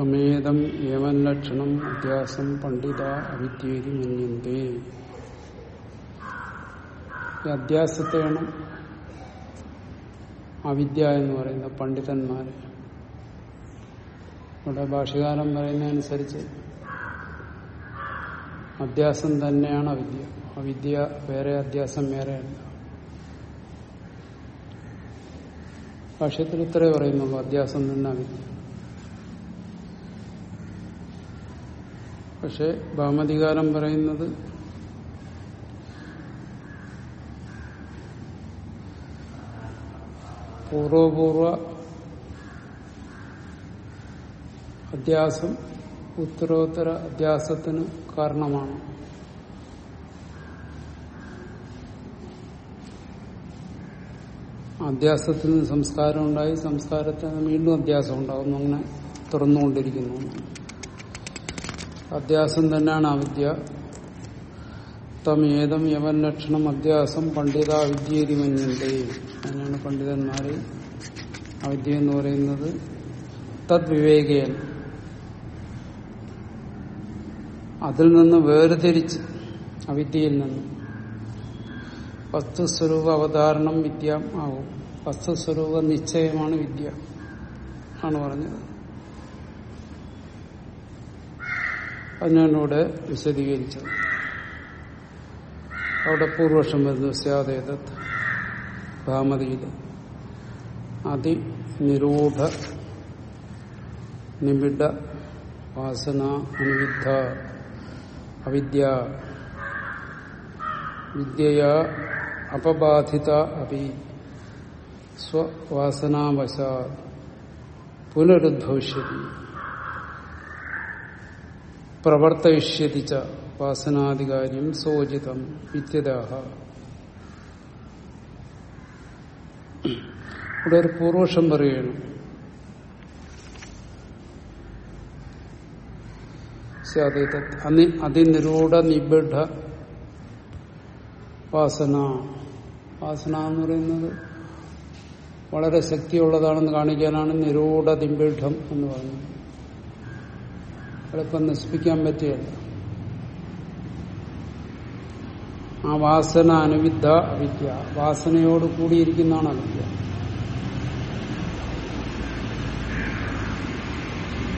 തമേതം ഏവൻ ലക്ഷണം അധ്യാസം പണ്ഡിത അവിദ്യേരി മന്യന്തേ. ഈ അധ്യാസത്തെയാണ് അവിദ്യ എന്ന് പറയുന്ന പണ്ഡിതന്മാര്. ഇവിടെ ഭാഷകാലം പറയുന്നതനുസരിച്ച് അധ്യാസം തന്നെയാണ് അവിദ്യ. അവിദ്യ വേറെ അധ്യാസം വേറെയല്ല. ഭാഷ്യത്തിൽ ഇത്രേ പറയുന്നുള്ളൂ. അധ്യാസം തന്നെ അവിദ്യ. പക്ഷെ ഭാമതികാരം പറയുന്നത് പൂർവപൂർവ അധ്യാസം ഉത്തരോത്തര അധ്യാസത്തിന് കാരണമാണ്. അധ്യാസത്തിൽ നിന്ന് സംസ്കാരം ഉണ്ടായി സംസ്കാരത്തിൽ വീണ്ടും അധ്യാസം ഉണ്ടാകുന്നു അങ്ങനെ തുറന്നുകൊണ്ടിരിക്കുന്നു. അധ്യാസം തന്നെയാണ് അവിദ്യ തമേതം യവൻ ലക്ഷണം അധ്യാസം പണ്ഡിത അവിദ്യേരി മഞ്ഞന്റെ അങ്ങനെയാണ് പണ്ഡിതന്മാരെ അവിദ്യ എന്ന് പറയുന്നത്. തദ്വിവേകയൻ അതിൽ നിന്ന് വേർതിരിച്ച് അവിദ്യയിൽ നിന്ന് വസ്തുസ്വരൂപ അവതാരണം വിദ്യ ആകും വസ്തുസ്വരൂപ നിശ്ചയമാണ് വിദ്യ ആണ് പറഞ്ഞത്. അതിനാണ് ഇവിടെ വിശദീകരിച്ചത് അവിടെ പൂർവക്ഷം വരുന്നു സ്യാദേതത് ഭാമതിയിൽ അതിനിരൂഢ നിബിഡ വാസന അനുവിദ്ധ അവിദ്യ വിദ്യയാ അപബാധിത അപി സ്വവാസനാവശ പുനരുദ്ഭവിഷ്യതി പ്രവർത്തയിഷ്യതി ച വാസനാധികാര്യം സോചിതം വിദ്യതാഹ ഇവിടെ ഒരു പൂർവക്ഷം പറയുകയാണ് അതിനിരൂഢ നിബിഡ വാസന. വാസന എന്ന് പറയുന്നത് വളരെ ശക്തിയുള്ളതാണെന്ന് കാണിക്കാനാണ് നിരൂഢ നിബിഡം എന്ന് പറയുന്നത്. എളുപ്പം നശിപ്പിക്കാൻ പറ്റുകയല്ല ആ വാസന അനുവിദ്ധ വിദ്യ വാസനയോട് കൂടിയിരിക്കുന്നതാണ് അവിദ്യ.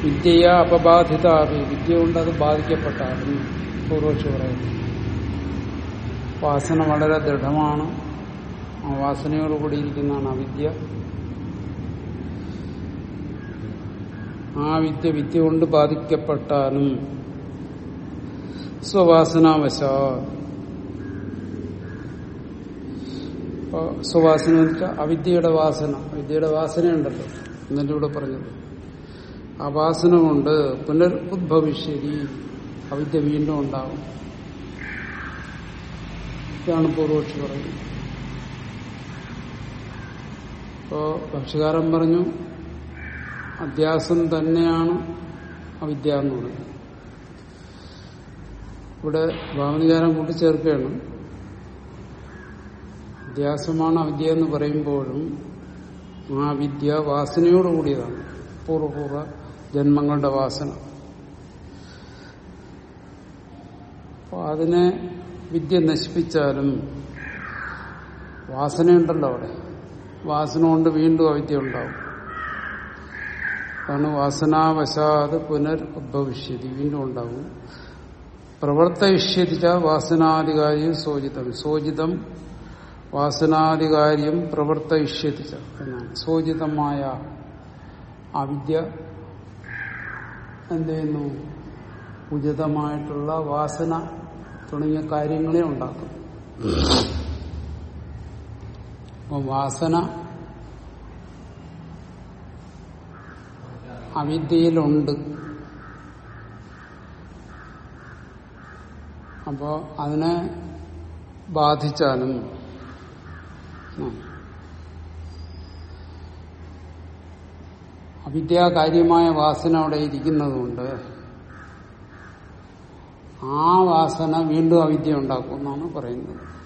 വിദ്യയ അപബാധിത വിദ്യ കൊണ്ട് അത് ബാധിക്കപ്പെട്ടാലും പൂർവക്ഷ പറയുന്നു. വാസന വളരെ ദൃഢമാണ്. ആ വാസനയോട് കൂടിയിരിക്കുന്നതാണ് അവിദ്യ. ആ വിദ്യ വിദ്യ കൊണ്ട് ബാധിക്കപ്പെട്ടാലും സ്വവാസനാവശ. സ്വവാസന അവിദ്യയുടെ വാസന. വിദ്യയുടെ വാസനയുണ്ടല്ലോ എന്നല്ലേ ഇവിടെ പറഞ്ഞത്. ആ വാസന കൊണ്ട് പുനർ ഉദ്ഭവിഷ്യതി അവിദ്യ വീണ്ടും ഉണ്ടാവും. ഇതാണ് പൂർവക്ഷി പറയുന്നത്. ഇപ്പോ ഭക്ഷ്യകാരൻ പറഞ്ഞു അധ്യാസം തന്നെയാണ് അവിദ്യ എന്ന് പറയുന്നത്. ഇവിടെ ഭാവനികാരം കൂട്ടിച്ചേർക്കുകയാണ്. അധ്യാസമാണ് അവിദ്യ എന്ന് പറയുമ്പോഴും ആ വിദ്യ വാസനയോടുകൂടിയതാണ് പൂർവപൂർവ ജന്മങ്ങളുടെ വാസന. അപ്പോൾ അതിനെ വിദ്യ നശിപ്പിച്ചാലും വാസനയുണ്ടല്ലോ അവിടെ. വാസന കൊണ്ട് വീണ്ടും അവിദ്യ ഉണ്ടാവും. അതാണ് വാസനാവശാത് പുനർ ഉദ്ഭവിഷ്യതി വീണ്ടും ഉണ്ടാവും. പ്രവർത്തയിഷ്യതിച്ച വാസനാധികാരിയും സോചിതം. സോചിതം വാസനാധികാരിയും പ്രവർത്തയിഷ്യതിച്ച എന്നാണ്. സോചിതമായ അവിദ്യ എന്ത് ചെയ്യുന്നു? ഉചിതമായിട്ടുള്ള വാസന തുടങ്ങിയ കാര്യങ്ങളെ ഉണ്ടാക്കും അപ്പം വാസന അവിദ്യയിലുണ്ട്. അപ്പോ അതിനെ ബാധിച്ചാലും അവിദ്യാകാര്യമായ വാസന അവിടെ ഇരിക്കുന്നതുകൊണ്ട് ആ വാസന വീണ്ടും അവിദ്യ ഉണ്ടാക്കും എന്നാണ് പറയുന്നത്.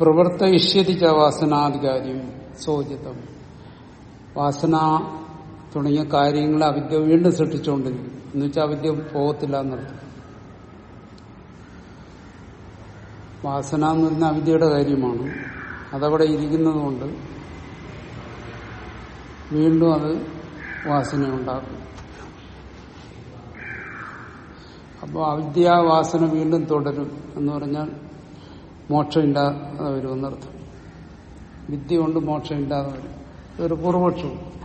പ്രവർത്തയിഷ്യതി വാസനാധികാരിയും സോചിതം വാസന തുടങ്ങിയ കാര്യങ്ങളെ അവിദ്യ വീണ്ടും സൃഷ്ടിച്ചുകൊണ്ടിരിക്കും. എന്നുവെച്ചാൽ അവിദ്യ പോകത്തില്ല എന്നർത്ഥം വാസന എന്ന് പറയുന്ന അവിദ്യയുടെ കാര്യമാണ്. അതവിടെ ഇരിക്കുന്നതുകൊണ്ട് വീണ്ടും അത് വാസന ഉണ്ടാക്കും അപ്പോൾ അവിദ്യാവാസന വീണ്ടും തുടരും എന്ന് പറഞ്ഞാൽ മോക്ഷമില്ലാതെ വരുമെന്നർത്ഥം വിദ്യ കൊണ്ട് മോക്ഷമില്ലാതെ വരും ഇതൊരു പൂർവപക്ഷവും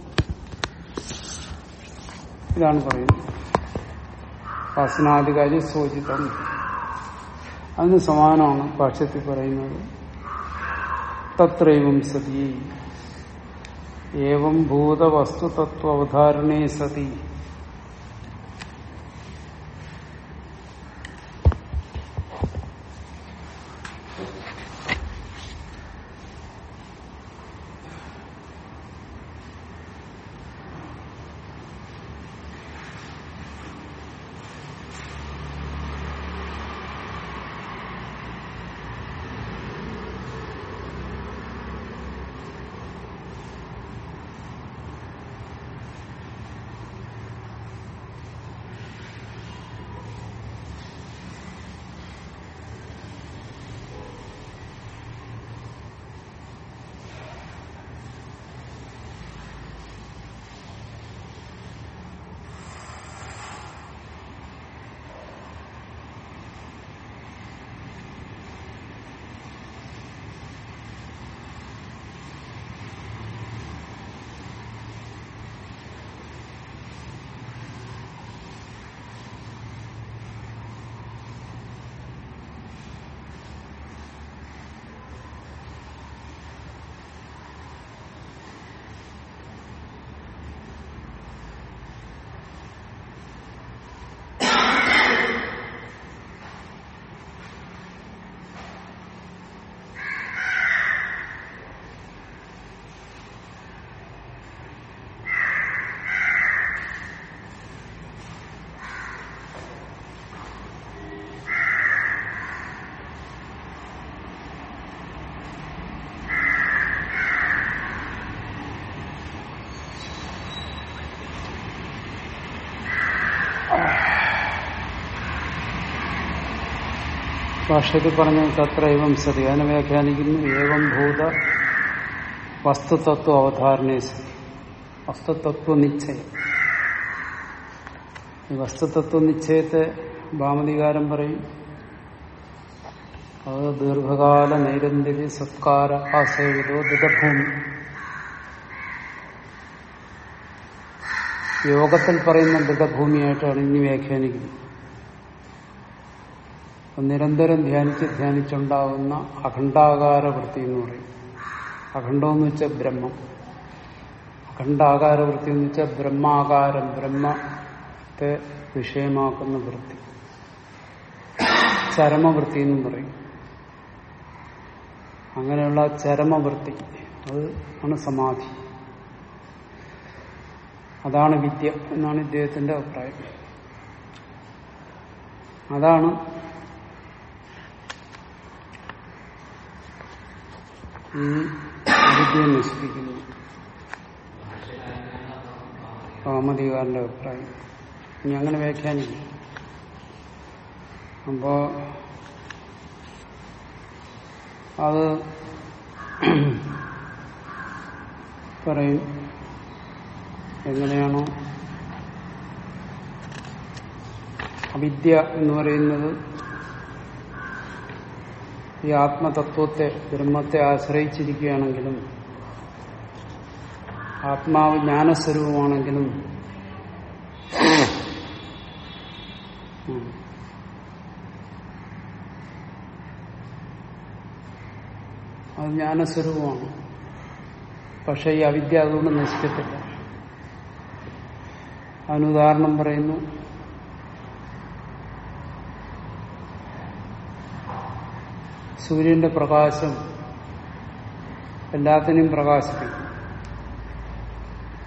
ഇതാണ് പറയുന്നത്. വാസനാധികാരി സൂചിതം. അതിന് സമാനമാണ് ഭാഷ്യത്തിൽ പറയുന്നത്. തത്രൈവം സതി. ഏവം ഭൂതവസ്തുതത്വ അവധാരണേ സതി. ഭാഷയിൽ പറഞ്ഞ തത്രൈവം സതി. അതിനെ വ്യാഖ്യാനിക്കുന്നു. ഏവം ഭൂത വസ്തുതത്വ അവധാരണേ സതി വസ്തുതത്വ നിശ്ചയം. ഈ വസ്തുതത്വ നിശ്ചയത്തെ ഭാമതികാരം പറയും. അത് ദീർഘകാല നൈരന്തിരി സത്കാര ആസേവിതോ ദിതഭൂമി യോഗത്തിൽ പറയുന്ന ദൃഢഭൂമിയായിട്ടാണ് ഇനി വ്യാഖ്യാനിക്കുന്നത്. നിരന്തരം ധ്യാനിച്ച് ധ്യാനിച്ചുണ്ടാവുന്ന അഖണ്ഡാകാര വൃത്തി എന്ന് പറയും. അഖണ്ഡമെന്ന് വെച്ചാൽ ബ്രഹ്മം. അഖണ്ഡാകാര വൃത്തി എന്ന് വെച്ചാൽ ബ്രഹ്മാകാരം ബ്രഹ്മത്തെ വിഷയമാക്കുന്ന വൃത്തി. ചരമവൃത്തി എന്നും പറയും. അങ്ങനെയുള്ള ചരമവൃത്തി അത് ആണ് സമാധി. അതാണ് വിദ്യ എന്നാണ് ഇദ്ദേഹത്തിന്റെ അഭിപ്രായം. അതാണ് ഈ വിദ്യയെ നശിപ്പിക്കുന്നു കാമതികാരന്റെ അഭിപ്രായം. ഇനി അങ്ങനെ വ്യാഖ്യാനിക്കും. അപ്പോ അത് പറയും. എങ്ങനെയാണോ അവിദ്യ എന്ന് പറയുന്നത് ഈ ആത്മതത്വത്തെ ബ്രഹ്മത്തെ ആശ്രയിച്ചിരിക്കുകയാണെങ്കിലും ആത്മാവ് ജ്ഞാനസ്വരൂപമാണെങ്കിലും അത് ജ്ഞാനസ്വരൂപമാണ്. പക്ഷെ ഈ അവിദ്യ അതുകൊണ്ട് നശിക്കത്തില്ല. അതിനുദാഹരണം പറയുന്നു സൂര്യന്റെ പ്രകാശം എല്ലാത്തിനെയും പ്രകാശിപ്പിക്കും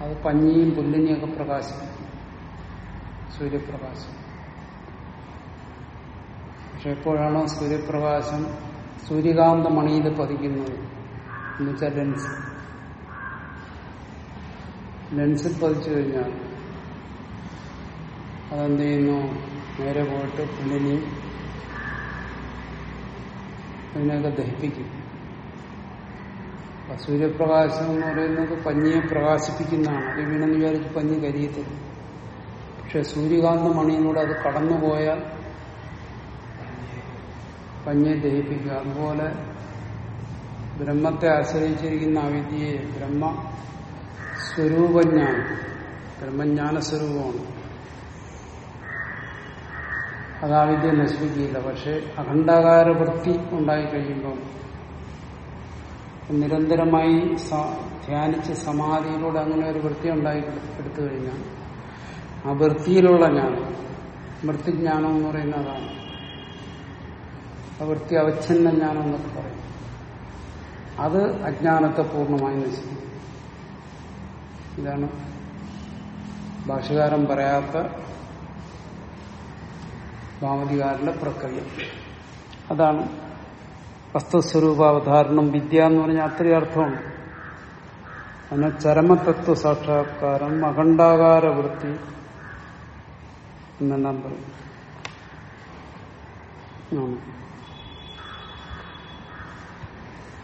അത് പഞ്ഞിയും പുല്ലിനെയൊക്കെ പ്രകാശിപ്പിക്കും സൂര്യപ്രകാശം. പക്ഷെ എപ്പോഴാണോ സൂര്യപ്രകാശം സൂര്യകാന്ത മണിയിൽ പതിക്കുന്നത് എന്നുവെച്ചാൽ ലെൻസ്. ലെൻസിൽ പതിച്ചു കഴിഞ്ഞാൽ അതെന്ത് ചെയ്യുന്നു? നേരെ പോയിട്ട് പുല്ലിനെയും ഇതിനെയൊക്കെ ദഹിപ്പിക്കും. സൂര്യപ്രകാശം എന്ന് പറയുന്നത് പഞ്ഞിയെ പ്രകാശിപ്പിക്കുന്നതാണ്. അത് വീണെന്ന് വിചാരിച്ച് പഞ്ഞി കരിയത്തില്ല. പക്ഷെ സൂര്യകാന്ത മണിയിലൂടെ അത് കടന്നുപോയാൽ പഞ്ഞിയെ ദഹിപ്പിക്കുക. അതുപോലെ ബ്രഹ്മത്തെ ആശ്രയിച്ചിരിക്കുന്ന ആ വിദ്യയെ ബ്രഹ്മ സ്വരൂപജ്ഞാനം ബ്രഹ്മജ്ഞാന സ്വരൂപമാണ് അത് ആ വിദ്യ നശിപ്പിക്കില്ല പക്ഷെ അഖണ്ഡാകാര വൃത്തി ഉണ്ടായിക്കഴിയുമ്പം നിരന്തരമായി ധ്യാനിച്ച് സമാധിയിലൂടെ അങ്ങനെ ഒരു വൃത്തി ഉണ്ടായി എടുത്തു കഴിഞ്ഞാൽ ആ വൃത്തിയിലുള്ള ജ്ഞാനം വൃത്തിജ്ഞാനം എന്ന് പറയുന്ന അതാണ്. ആ വൃത്തി അവച്ഛന്ന ജ്ഞാനം എന്നൊക്കെ പറയും. അത് അജ്ഞാനത്തെ പൂർണമായി നശിക്കും ഇതാണ് ഭാഷകാരം പറയാത്ത ഭാമതികാരന്റെ പ്രക്രിയ. അതാണ് വസ്തുസ്വരൂപാവധാരണം വിദ്യ എന്ന് പറഞ്ഞാൽ അത്രയും അർത്ഥമാണ്. അതിനെ ചരമതത്വ സാക്ഷാത്കാരം അഖണ്ഡാകാര വൃത്തി എന്നെല്ലാം പറയും.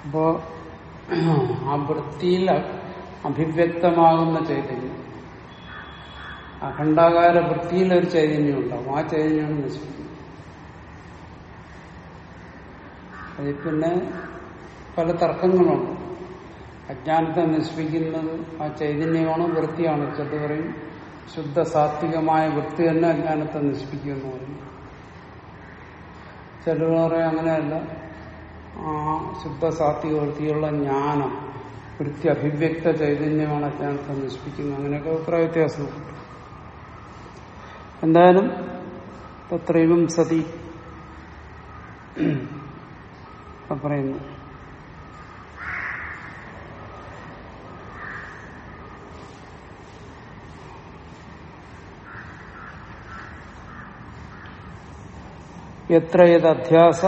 അപ്പോ ആ വൃത്തിയിൽ അഭിവ്യക്തമാകുന്ന ചൈതന്യം. അഖണ്ഡാകാര വൃത്തിയിൽ ഒരു ചൈതന്യം ഉണ്ടാവും ആ ചൈതന്യമാണ് നശിക്കുന്നത് അതിൽ പിന്നെ പല തർക്കങ്ങളുണ്ട്. അജ്ഞാനത്തെ നശിപ്പിക്കുന്നത് ആ ചൈതന്യമാണോ? വൃത്തിയാണോ? ചിലത് പറയും ശുദ്ധ സാത്വികമായ വൃത്തി തന്നെ അജ്ഞാനത്തെ നശിപ്പിക്കുമെന്ന് പറയും. ചിലർ പറയും അങ്ങനെയല്ല. ആ ശുദ്ധ സാത്വിക വൃത്തിയുള്ള ജ്ഞാനം വൃത്തി അഭിവ്യക്ത ചൈതന്യമാണ് അജ്ഞാനത്തെ നശിപ്പിക്കുന്നത്. അങ്ങനെയൊക്കെ അഭിപ്രായ വ്യത്യാസമുണ്ട്. എന്തായാലും തത്രയും സതി. പറയുന്നു. എത്ര യഥ്യാസ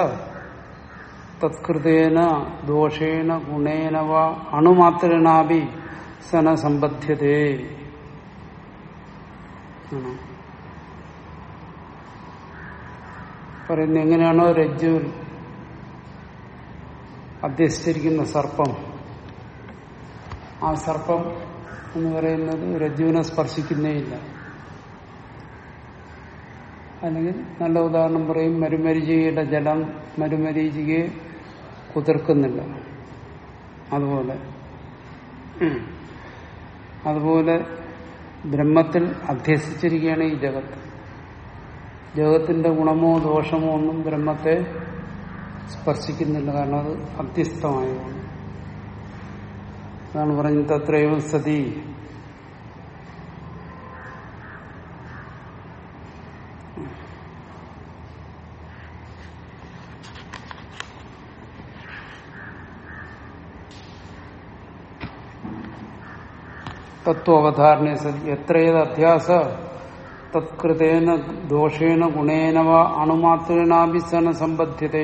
തത്കൃതേന ദോഷേണ ഗുണേന വാ അണുമാത്രനാഭി സന സമ്പദ്ധ്യതേ ആണ്. പറയുന്നത് എങ്ങനെയാണോ രജ്ജു അധ്യസിച്ചിരിക്കുന്ന സർപ്പം. ആ സർപ്പം എന്ന് പറയുന്നത് രജ്ജുവിനെ സ്പർശിക്കുന്നേയില്ല അല്ലെങ്കിൽ നല്ല ഉദാഹരണം പറയും മരുമരീചികയുടെ ജലം മരുമരീചികയെ കുതിർക്കുന്നില്ല. അതുപോലെ. അതുപോലെ ബ്രഹ്മത്തിൽ അധ്യസിച്ചിരിക്കുകയാണ് ഈ ജഗത്ത്. ജഗത്തിന്റെ ഗുണമോ ദോഷമോ ഒന്നും ബ്രഹ്മത്തെ സ്പർശിക്കുന്നില്ല. കാരണം അത് അധ്യസ്ഥമായതാണ് അതാണ് പറഞ്ഞത് അത്രയും സതി. തത്വവധാരണ സതി. എത്രയത് അധ്യാസ തത്കൃതേന ദോഷേണ ഗുണേനവ അണുമാത്രേണാഭിസന സമ്പദ്ധ്യത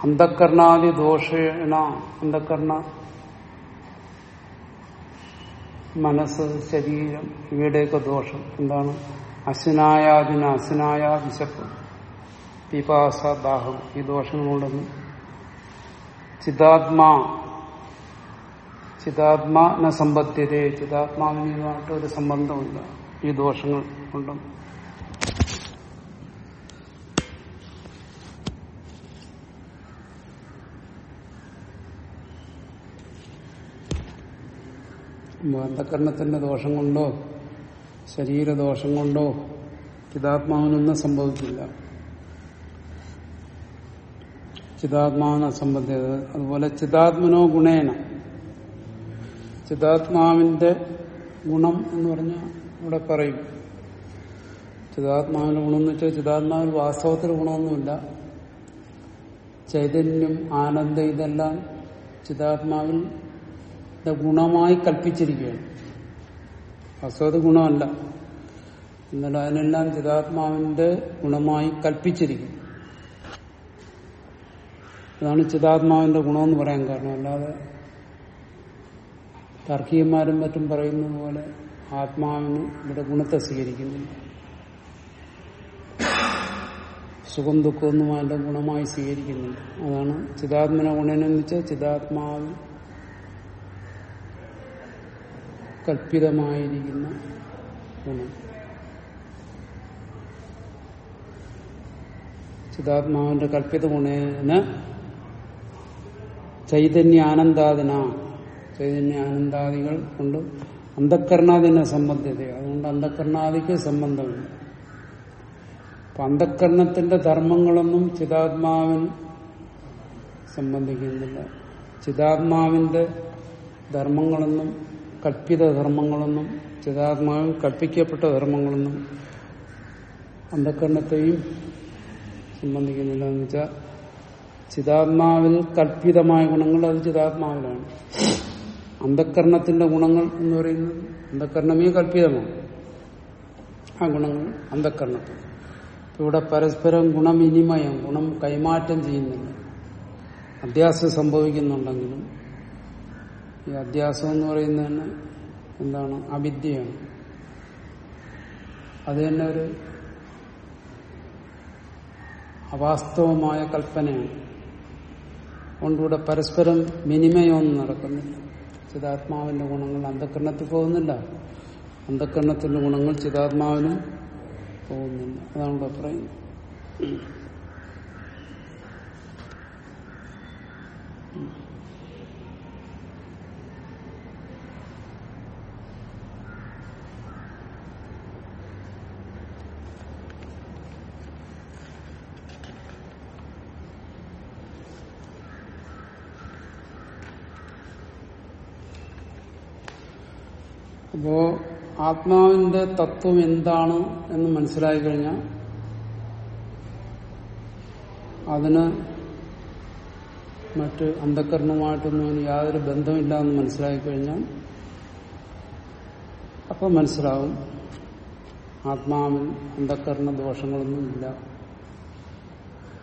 അന്ധക്കരണാദി ദോഷേണ അന്ധക്കരണ മനസ്സ് ശരീരം ഇവയുടെയൊക്കെ ദോഷം. എന്താണ്? അശ്വനായാതിന് അശ്വനായ വിശപ്പ് പിപാസ ദാഹം. ഈ ദോഷങ്ങളുണ്ടെന്ന്. ചിതാത്മാ. ചിതാത്മാന സമ്പദ്ധ്യതയെ ചിതാത്മാവിനുമായിട്ട് ഒരു സംബന്ധമില്ല ഈ ദോഷങ്ങൾ ഉണ്ടെന്ന് അന്ധകരണത്തിന്റെ ദോഷം കൊണ്ടോ ശരീരദോഷം കൊണ്ടോ ചിതാത്മാവിനൊന്നും സംഭവിക്കില്ല. ചിതാത്മാവിനെ സംബന്ധിച്ചത് അതുപോലെ ചിതാത്മനോ ഗുണേന. ചിതാത്മാവിന്റെ ഗുണം എന്ന് പറഞ്ഞാൽ ഇവിടെ പറയും. ചിതാത്മാവിന്റെ ഗുണം എന്ന് വെച്ചാൽ ചിതാത്മാവിൽ വാസ്തവത്തിൽ ഗുണമൊന്നുമില്ല. ചൈതന്യം ആനന്ദം ഇതെല്ലാം ചിതാത്മാവിൽ ഗുണമായി കൽപ്പിച്ചിരിക്കുകയാണ്. അസ്വത് ഗുണമല്ല. എന്നാൽ അതിനെല്ലാം ചിതാത്മാവിന്റെ ഗുണമായി കൽപ്പിച്ചിരിക്കും അതാണ് ചിതാത്മാവിന്റെ ഗുണമെന്ന് പറയാൻ കാരണം. അല്ലാതെ തർക്കീയന്മാരും മറ്റും പറയുന്നത് പോലെ ആത്മാവിന് ഇവിടെ ഗുണത്തെ സ്വീകരിക്കുന്നില്ല. സുഖം ദുഃഖമൊന്നും അതിന്റെ ഗുണമായി സ്വീകരിക്കുന്നില്ല. അതാണ് ചിതാത്മന ഗുണനെന്ന് വെച്ചാൽ ചിതാത്മാവ് കൽപ്പിതമായിരിക്കുന്ന ഗുണം ചിതാത്മാവിന്റെ കൽപ്പിത ഗുണേന ചൈതന്യാനന്ദാദിന. ചൈതന്യാനന്ദാദികൾ കൊണ്ട് അന്ധക്കരണാദിനെ സംബന്ധിത അതുകൊണ്ട് അന്ധക്കരണാദിക്ക് സംബന്ധമില്ല അപ്പൊ അന്ധക്കരണത്തിന്റെ ധർമ്മങ്ങളൊന്നും ചിതാത്മാവിന് സംബന്ധിക്കുന്നില്ല. ചിതാത്മാവിന്റെ ധർമ്മങ്ങളൊന്നും കൽപ്പിത ധർമ്മങ്ങളൊന്നും ചിതാത്മാവിൽ കൽപ്പിക്കപ്പെട്ട ധർമ്മങ്ങളൊന്നും അന്ധക്കരണത്തെയും സംബന്ധിക്കുന്നില്ല എന്ന് വെച്ചാൽ ചിതാത്മാവിൽ കൽപ്പിതമായ ഗുണങ്ങൾ അത് ചിതാത്മാവിലാണ്. അന്ധക്കരണത്തിന്റെ ഗുണങ്ങൾ എന്ന് പറയുന്നത് അന്ധക്കരണമേ കൽപ്പിതമാണ്. ആ ഗുണങ്ങൾ അന്ധക്കരണത്തിൽ ഇവിടെ പരസ്പരം ഗുണവിനിമയം ഗുണം കൈമാറ്റം ചെയ്യുന്നില്ല. അധ്യാസം സംഭവിക്കുന്നുണ്ടെങ്കിലും ഈ അധ്യാസം എന്ന് പറയുന്നത് തന്നെ എന്താണ്? അവിദ്യയാണ്. അത് തന്നെ ഒരു അവാസ്തവമായ കൽപ്പനയാണ്. അതുകൊണ്ടിവിടെ പരസ്പരം വിനിമയമൊന്നും നടക്കുന്നില്ല. ചിതാത്മാവിന്റെ ഗുണങ്ങൾ അന്ധക്കരണത്തിൽ പോകുന്നില്ല. അന്ധക്കരണത്തിന്റെ ഗുണങ്ങൾ ചിതാത്മാവിനും പോകുന്നില്ല. അതാണ് ഇവിടെ പറയുന്നത് അപ്പോ ആത്മാവിന്റെ തത്വം എന്താണ് എന്ന് മനസ്സിലായി കഴിഞ്ഞാൽ അതിന് മറ്റ് അന്ധക്കരണവുമായിട്ടൊന്നും അതിന് യാതൊരു ബന്ധമില്ല എന്ന് മനസ്സിലാക്കി കഴിഞ്ഞാൽ അപ്പൊ മനസ്സിലാവും ആത്മാവിൽ അന്ധക്കരണ ദോഷങ്ങളൊന്നും ഇല്ല.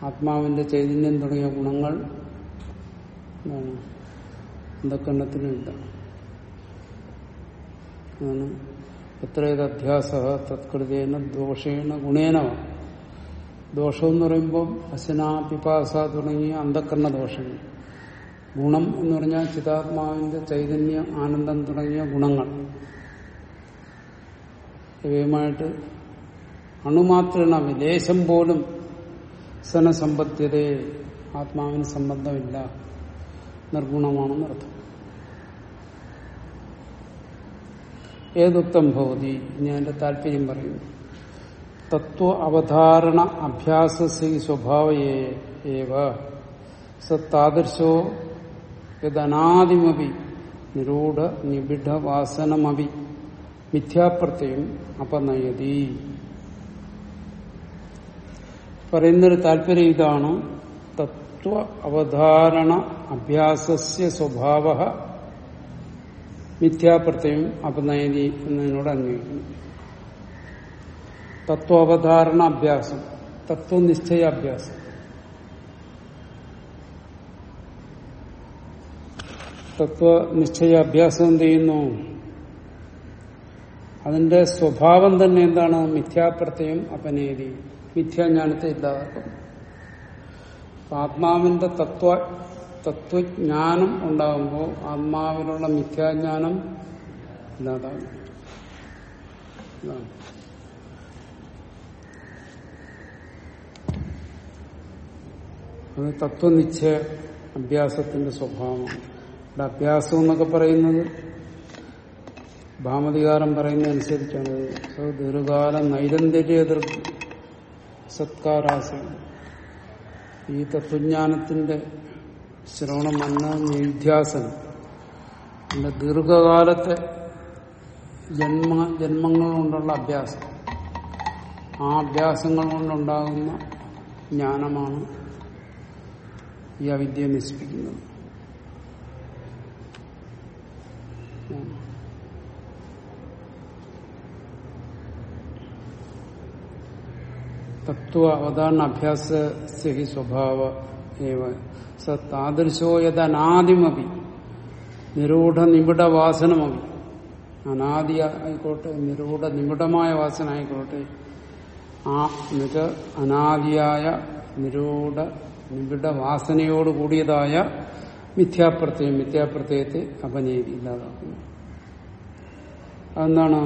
ആത്മാവിന്റെ ചൈതന്യം തുടങ്ങിയ ഗുണങ്ങൾ അന്ധക്കരണത്തിനുമില്ല ആണ് എത്രയത് അഭ്യാസ തത്കൃതേന ദോഷേണ ഗുണേന ദോഷം എന്ന് പറയുമ്പോൾ അസന പിപാസ തുടങ്ങിയ അന്ധക്കരണ ദോഷങ്ങൾ. ഗുണം എന്ന് പറഞ്ഞാൽ ചിതാത്മാവിന്റെ ചൈതന്യ ആനന്ദം തുടങ്ങിയ ഗുണങ്ങൾ. ഇവയുമായിട്ട് അണുമാത്രന വിദേശം പോലും സനസമ്പത്യതയെ ആത്മാവിന് സംബന്ധമില്ല. നിർഗുണമാണെന്നർത്ഥം. ഏതുക്തം ഭവതി ഞാൻ എന്റെ താല്പര്യം പറയുന്നു. തത്വ അവധാരണ അഭ്യാസസ്യ സ്വഭാവയേവ സത്താദർശോ യദനാദിമപി നിരൂഢ മിഥ്യാപ്രത്യം അപനയതി. പറയുന്നൊരു താല്പര്യം ഇതാണ്. തത്വ അവധാരണ അഭ്യാസസ്യ സ്വഭാവ മിഥ്യാപ്രത്യം അപനയതി എന്നതിനോട് അന്വയിക്കുന്നു തത്വാവധാരണ അഭ്യാസം തത്വനിശ്ചയ അഭ്യാസം. തത്വനിശ്ചയ എന്ത് ചെയ്യുന്നു? അതിന്റെ സ്വഭാവം തന്നെ എന്താണ്? മിഥ്യാപ്രത്യം അപനേതി മിഥ്യാജ്ഞാനത്തെ ഇല്ലാതാക്കും ആത്മാവിന്റെ തത്വ തത്വജ്ഞാനം ഉണ്ടാകുമ്പോൾ ആത്മാവിലുള്ള മിഥ്യാജ്ഞാനം ഇല്ലാതാകും അത് തത്വനിശ്ചയ അഭ്യാസത്തിന്റെ സ്വഭാവമാണ്. ഇവിടെ അഭ്യാസം എന്നൊക്കെ പറയുന്നത് ഭാമതികാരം പറയുന്നതനുസരിച്ചാണ്. സോ ദീർഘകാല നൈരന്തര്യ സത്കാരാസം ഈ തത്വജ്ഞാനത്തിന്റെ ശ്രവണം മന്ന നിധ്യാസനം എന്റെ ദീർഘകാലത്തെ ജന്മ ജന്മങ്ങൾ കൊണ്ടുള്ള അഭ്യാസം. ആ അഭ്യാസങ്ങൾ കൊണ്ടുണ്ടാകുന്ന ജ്ഞാനമാണ് ഈ അവിദ്യയെ നശിപ്പിക്കുന്നത്. തത്വ അവതാരണ അഭ്യാസ സ്വഭാവ ഏവ സ താദൃശോ നിരൂഢ നിബിഡ വാസനമപി അനാദി ആയിക്കോട്ടെ നിരൂഢ നിബിഡമായ വാസന ആയിക്കോട്ടെ ആ എന്നുവെച്ച അനാദിയായ നിരൂഢ നിബിഡ വാസനയോട് കൂടിയതായ മിഥ്യാപ്രത്യയം മിഥ്യാപ്രത്യയത്തെ അപനീതി ഇല്ലാതാക്കുന്നു. അതെന്താണ്?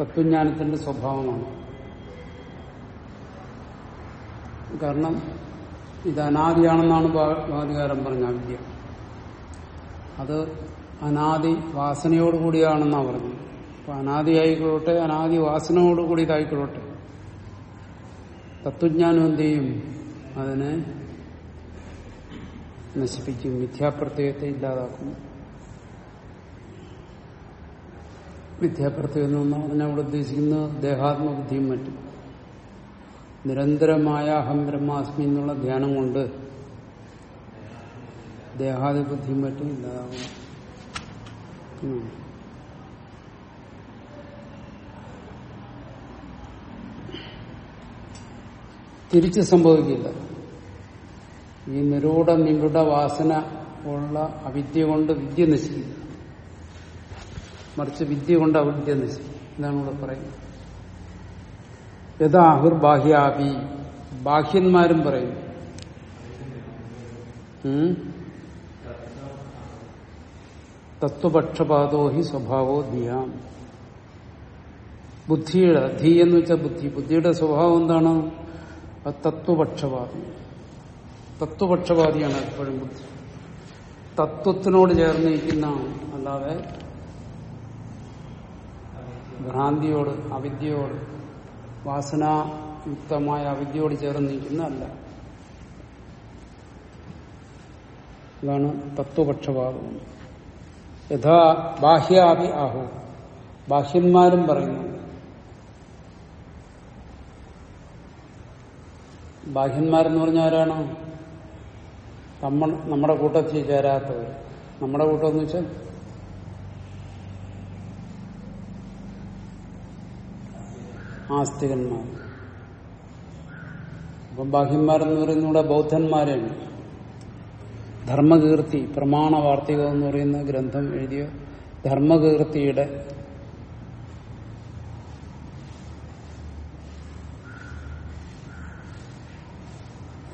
തത്വജ്ഞാനത്തിന്റെ സ്വഭാവമാണ്. കാരണം ഇത് അനാദിയാണെന്നാണ് വാദികാരം പറഞ്ഞ അവിദ്യ. അത് അനാദി വാസനയോടുകൂടിയാണെന്നാണ് പറഞ്ഞത്. അപ്പൊ അനാദി വാസനയോടുകൂടി വാസനയോടുകൂടിയതായിക്കൊള്ളട്ടെ തത്വജ്ഞാനം എന്ത് ചെയ്യും? അതിനെ നശിപ്പിക്കും മിഥ്യാപ്രത്യയത്തെ ഇല്ലാതാക്കും. മിഥ്യാപ്രത്യയം എന്ന് പറഞ്ഞാൽ അവിടെ ഉദ്ദേശിക്കുന്നത് ദേഹാത്മബുദ്ധിയും മറ്റും. നിരന്തരമായ അഹം ബ്രഹ്മാസ്മി എന്നുള്ള ധ്യാനം കൊണ്ട് ദേഹാധിപത്യം മറ്റും ഇല്ലാതാകും തിരിച്ച് സംഭവിക്കില്ല. ഈ നിരൂഢ നിഗൂഢ വാസന ഉള്ള അവിദ്യ കൊണ്ട് വിദ്യ നശിക്കില്ല മറിച്ച് വിദ്യ കൊണ്ട് അവിദ്യ നശിക്കും. ഇതാണ് ഇവിടെ പറയുന്നത്. യഥാഹുർ ബാഹ്യാഭി ബാഹ്യന്മാരും പറയുന്നു ഉം? തത്വപക്ഷപാതോ ഹി സ്വഭാവോ ധിയാം. ബുദ്ധിയുടെ ധീ എന്ന് വെച്ചാൽ ബുദ്ധി. ബുദ്ധിയുടെ സ്വഭാവം എന്താണ്? തത്വപക്ഷപാതി തത്വപക്ഷപാതം. തത്വപക്ഷപാതിയാണ് എപ്പോഴും ബുദ്ധി. തത്വത്തിനോട് ചേർന്നിരിക്കുന്നതാണ് അല്ലാതെ ഭ്രാന്തിയോട് അവിദ്യയോട് വാസനായുക്തമായ അവിദ്യയോട് ചേർന്ന് നിൽക്കുന്നതല്ല. ഇതാണ് തത്വപക്ഷപാതം. യഥാ ബാഹ്യാഭി ആഹോ. ബാഹ്യന്മാരും പറയുന്നു. ബാഹ്യന്മാരെന്ന് പറഞ്ഞാൽ നമ്മൾ നമ്മുടെ കൂട്ടത്തിൽ ചേരാത്തവർ. നമ്മുടെ കൂട്ടം എന്ന് വെച്ചാൽ ആസ്തികന്മാർ. അപ്പം ബാഹ്യന്മാരെന്ന് പറയുന്ന ഇവിടെ ബൗദ്ധന്മാരെയാണ് ധർമ്മകീർത്തി പ്രമാണ വാർത്തികം എന്ന് പറയുന്ന ഗ്രന്ഥം എഴുതിയ ധർമ്മകീർത്തിയുടെ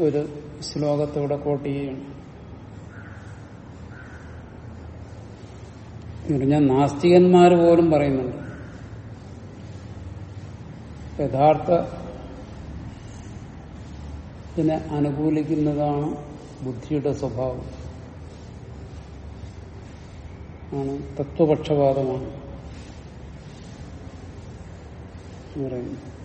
ഒരു ശ്ലോകത്തോടെ കോട്ട് ചെയ്യുകയാണ്. ഞാൻ നാസ്തികന്മാർ പോലും പറയുന്നുണ്ട്. യഥാർത്ഥ ഇതിനെ അനുകൂലിക്കുന്നതാണ് ബുദ്ധിയുടെ സ്വഭാവം. ആണ് തത്വപക്ഷപാതമാണ് പറയുന്നത്.